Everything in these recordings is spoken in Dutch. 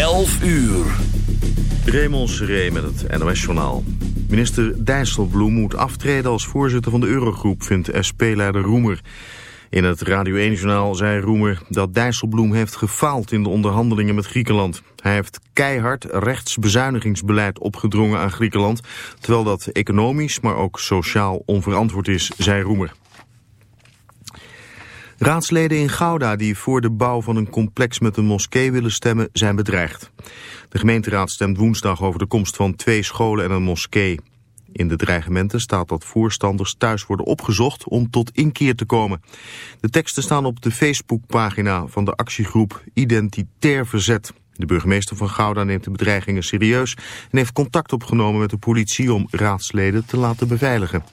11 uur. Raymond Seré met het NOS-journaal. Minister Dijsselbloem moet aftreden als voorzitter van de Eurogroep, vindt SP-leider Roemer. In het Radio 1-journaal zei Roemer dat Dijsselbloem heeft gefaald in de onderhandelingen met Griekenland. Hij heeft keihard rechtsbezuinigingsbeleid opgedrongen aan Griekenland, terwijl dat economisch, maar ook sociaal onverantwoord is, zei Roemer. Raadsleden in Gouda die voor de bouw van een complex met een moskee willen stemmen zijn bedreigd. De gemeenteraad stemt woensdag over de komst van twee scholen en een moskee. In de dreigementen staat dat voorstanders thuis worden opgezocht om tot inkeer te komen. De teksten staan op de Facebookpagina van de actiegroep Identitair Verzet. De burgemeester van Gouda neemt de bedreigingen serieus en heeft contact opgenomen met de politie om raadsleden te laten beveiligen.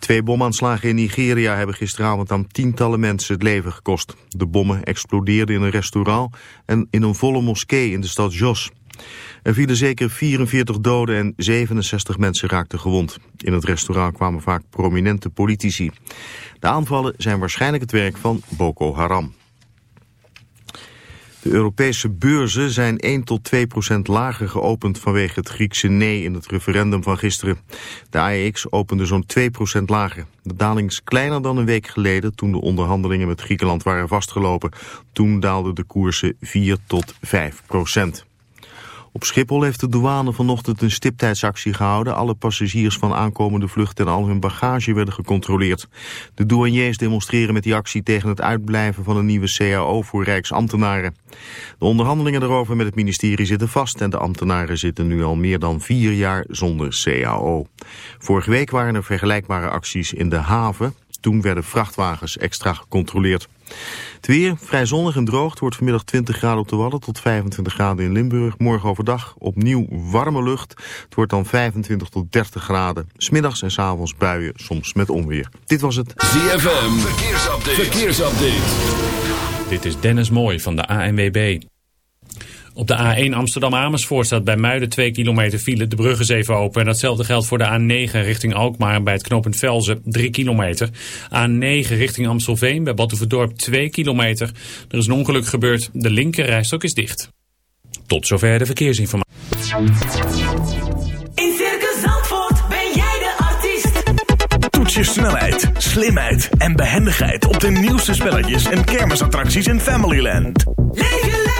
Twee bomaanslagen in Nigeria hebben gisteravond aan tientallen mensen het leven gekost. De bommen explodeerden in een restaurant en in een volle moskee in de stad Jos. Er vielen zeker 44 doden en 67 mensen raakten gewond. In het restaurant kwamen vaak prominente politici. De aanvallen zijn waarschijnlijk het werk van Boko Haram. De Europese beurzen zijn 1 tot 2 procent lager geopend vanwege het Griekse nee in het referendum van gisteren. De AEX opende zo'n 2 procent lager. De daling is kleiner dan een week geleden toen de onderhandelingen met Griekenland waren vastgelopen. Toen daalden de koersen 4 tot 5 procent. Op Schiphol heeft de douane vanochtend een stiptijdsactie gehouden. Alle passagiers van aankomende vluchten en al hun bagage werden gecontroleerd. De douaniers demonstreren met die actie tegen het uitblijven van een nieuwe CAO voor Rijksambtenaren. De onderhandelingen daarover met het ministerie zitten vast en de ambtenaren zitten nu al meer dan vier jaar zonder CAO. Vorige week waren er vergelijkbare acties in de haven. Toen werden vrachtwagens extra gecontroleerd. Het weer vrij zonnig en droog. Het wordt vanmiddag 20 graden op de Wadden tot 25 graden in Limburg. Morgen overdag opnieuw warme lucht. Het wordt dan 25 tot 30 graden. Smiddags en s avonds buien, soms met onweer. Dit was het ZFM. Verkeersupdate. Verkeersupdate. Dit is Dennis Mooij van de ANWB. Op de A1 Amsterdam-Amersfoort staat bij Muiden 2 kilometer file. De brug is even open. En datzelfde geldt voor de A9 richting Alkmaar bij het knooppunt Velzen 3 kilometer. A9 richting Amstelveen bij Batuverdorp 2 kilometer. Er is een ongeluk gebeurd. De linkerrijstok is dicht. Tot zover de verkeersinformatie. In Circus Zandvoort ben jij de artiest. Toets je snelheid, slimheid en behendigheid op de nieuwste spelletjes en kermisattracties in Familyland. Leef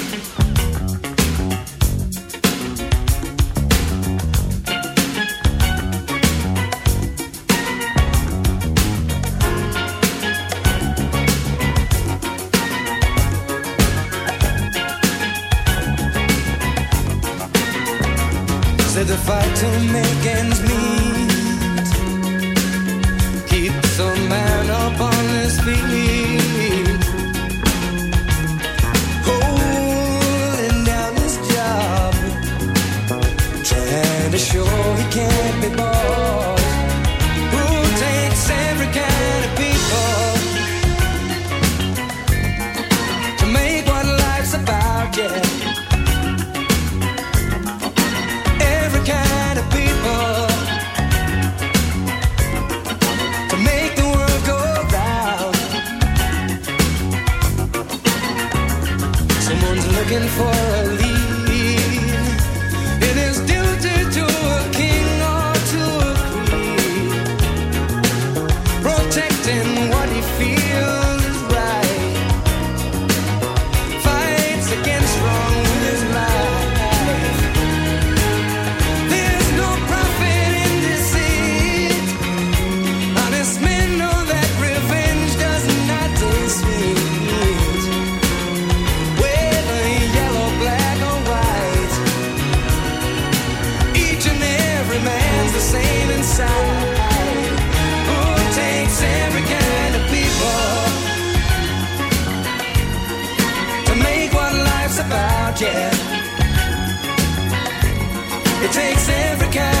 Fight to make ends meet takes every kind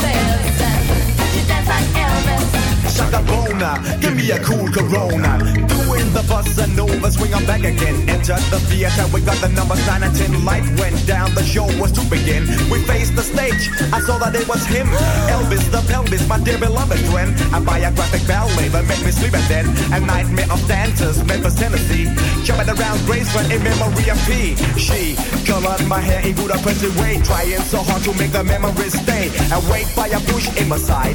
bears. Shaka Bona, give me a cool Corona. Doing the bossa nova, swing on back again. Enter the theater, we got the numbers 9 and 10. Light went down, the show was to begin. We faced the stage, I saw that it was him. Elvis the pelvis, my dear beloved friend. A biographic ballet that made me sleep and then. A nightmare of dancers, Memphis, Tennessee. Jumping around Graceland in memory of P. She colored my hair in Budapest way, trying so hard to make the memories stay. And wait by a bush in my side.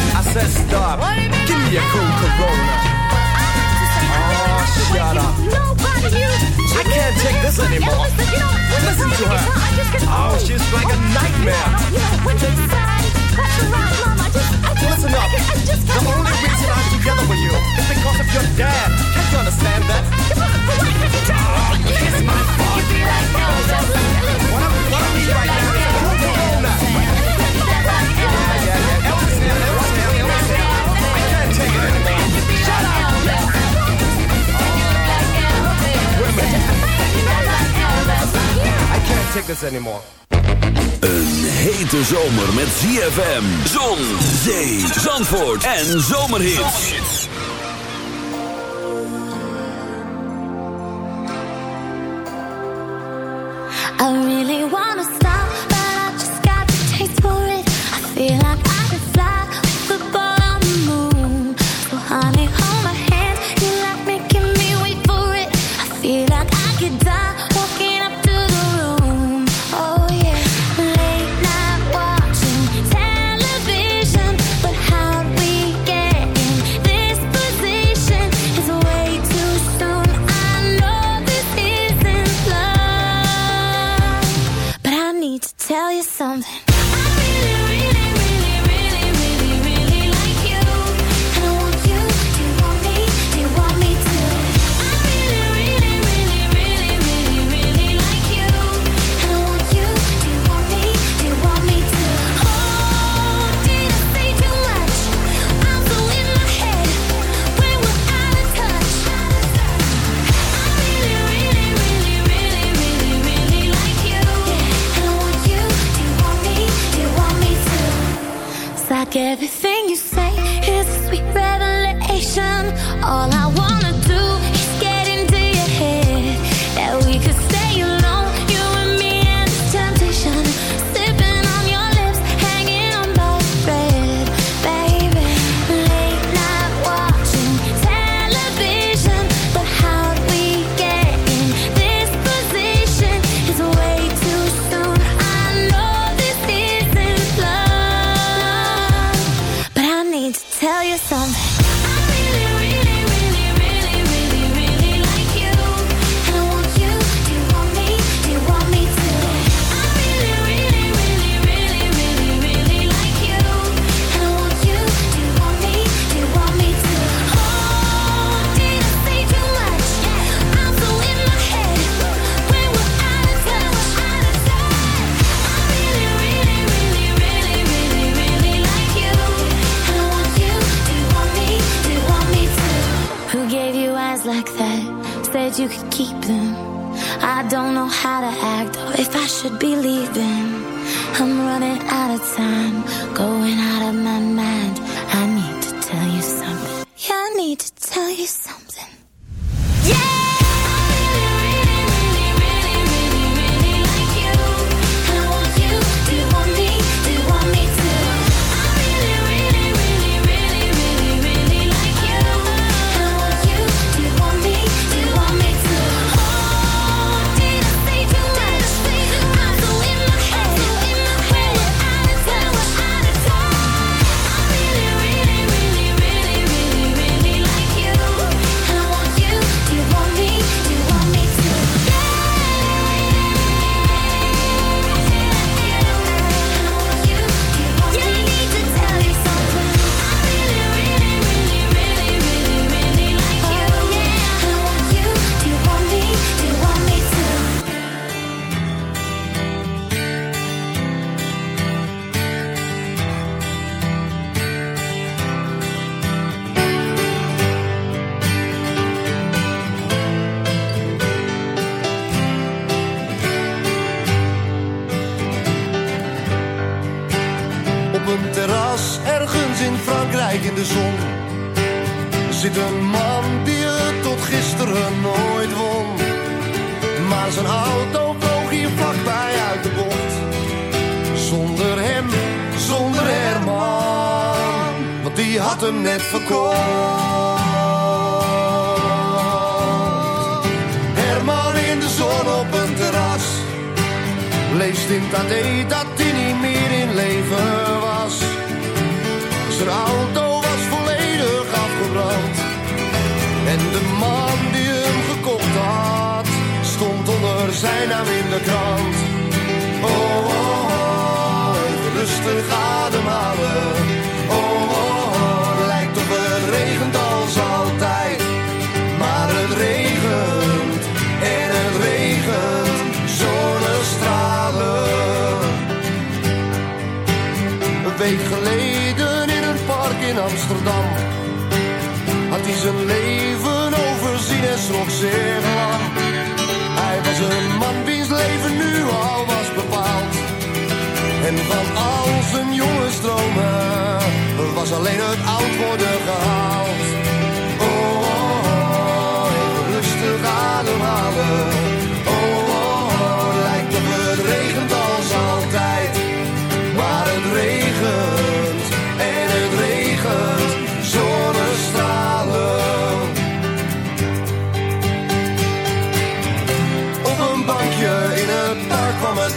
Said stop. Give me a cool Corona. Oh, shut up. I can't take this anymore. Listen to her. Oh, she's like a nightmare. Listen up. The only reason I'm together with you anymore. Een hete zomer met ZFM, zon, zee, zandvoort en zomerhits. I really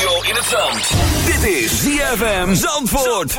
in. Dit is ZFM Zandvoort.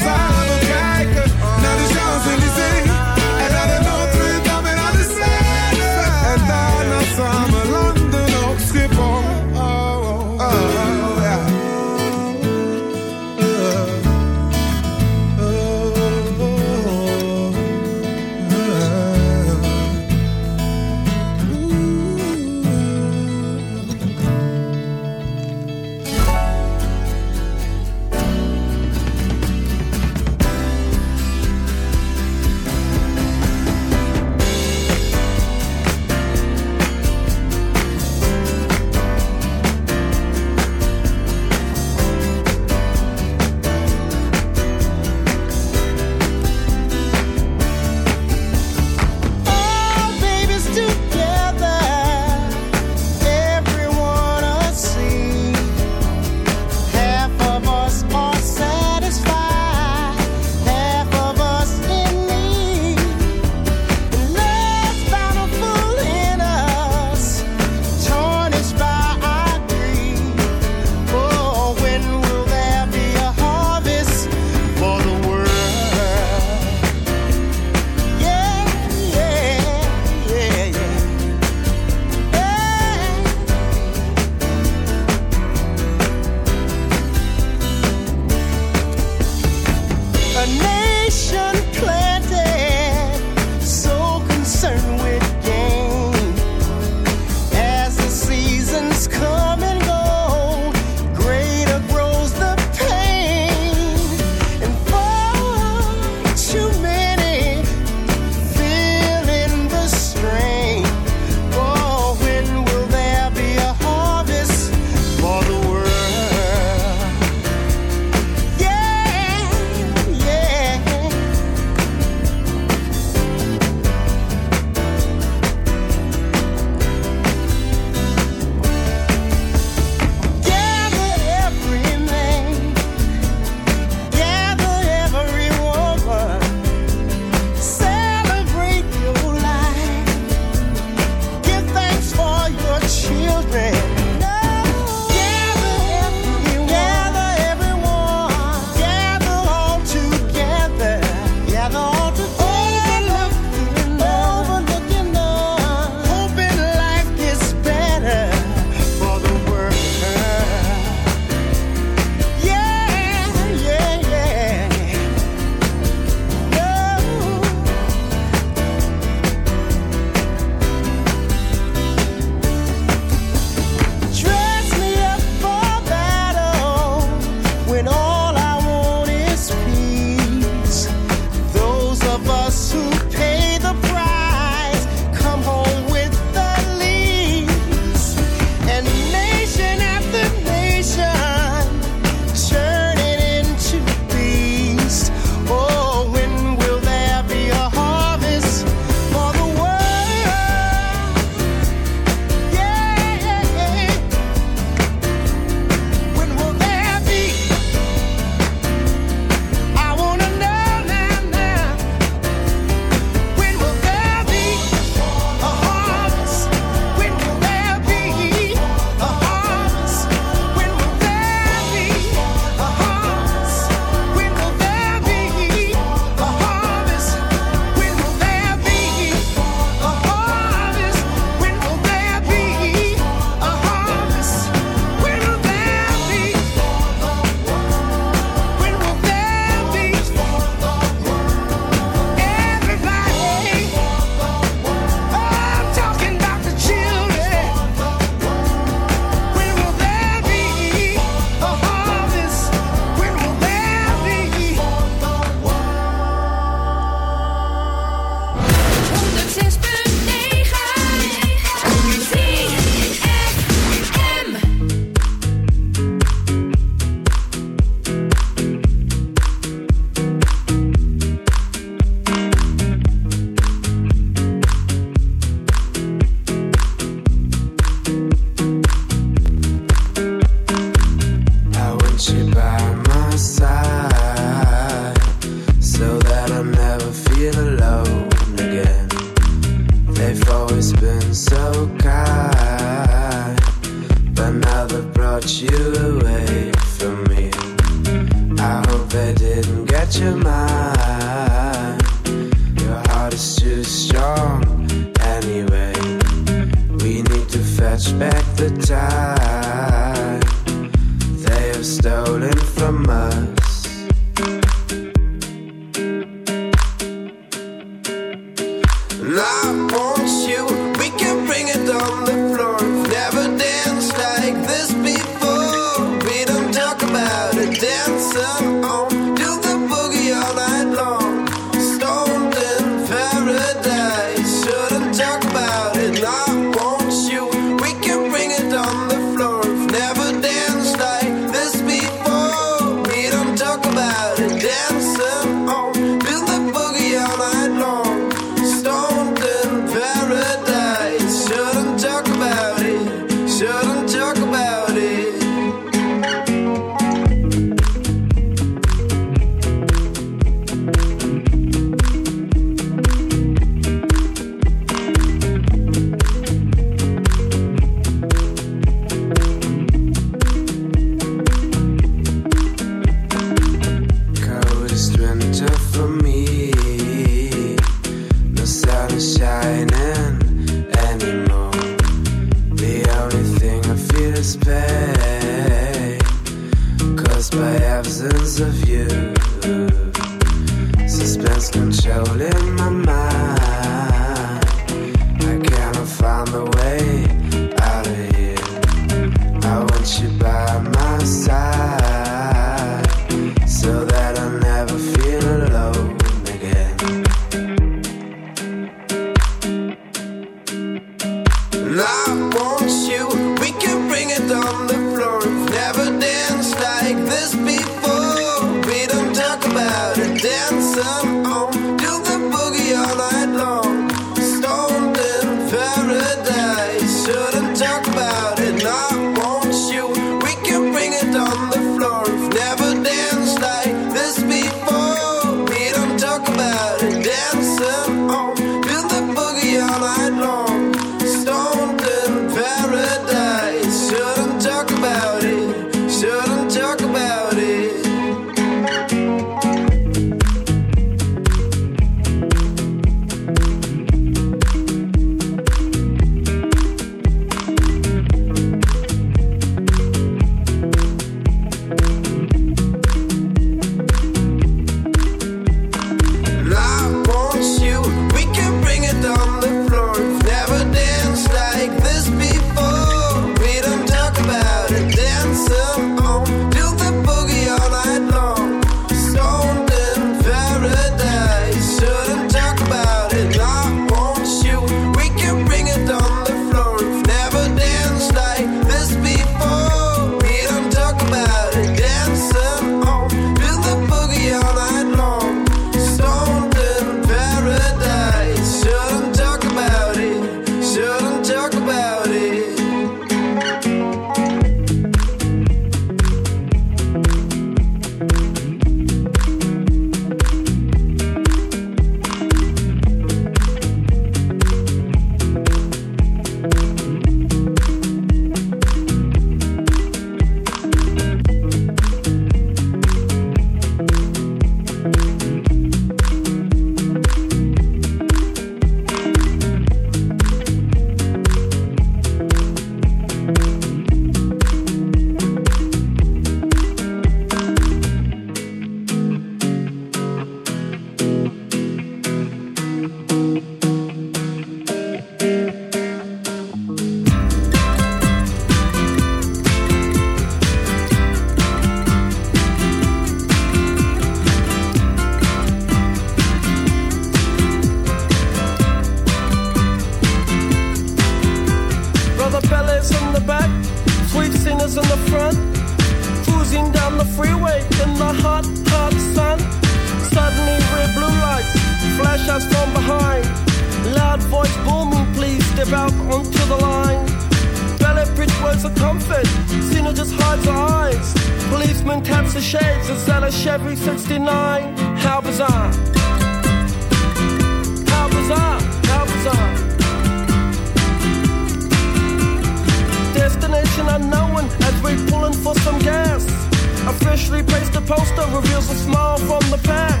Poster reveals a smile from the pack.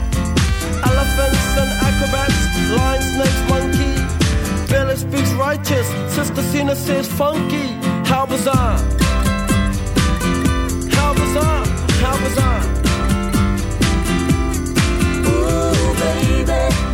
Elephants and acrobats, lion, snakes, monkey. Billis speaks righteous. Sister Cena says funky. How bizarre. How bizarre. How bizarre. Ooh, baby.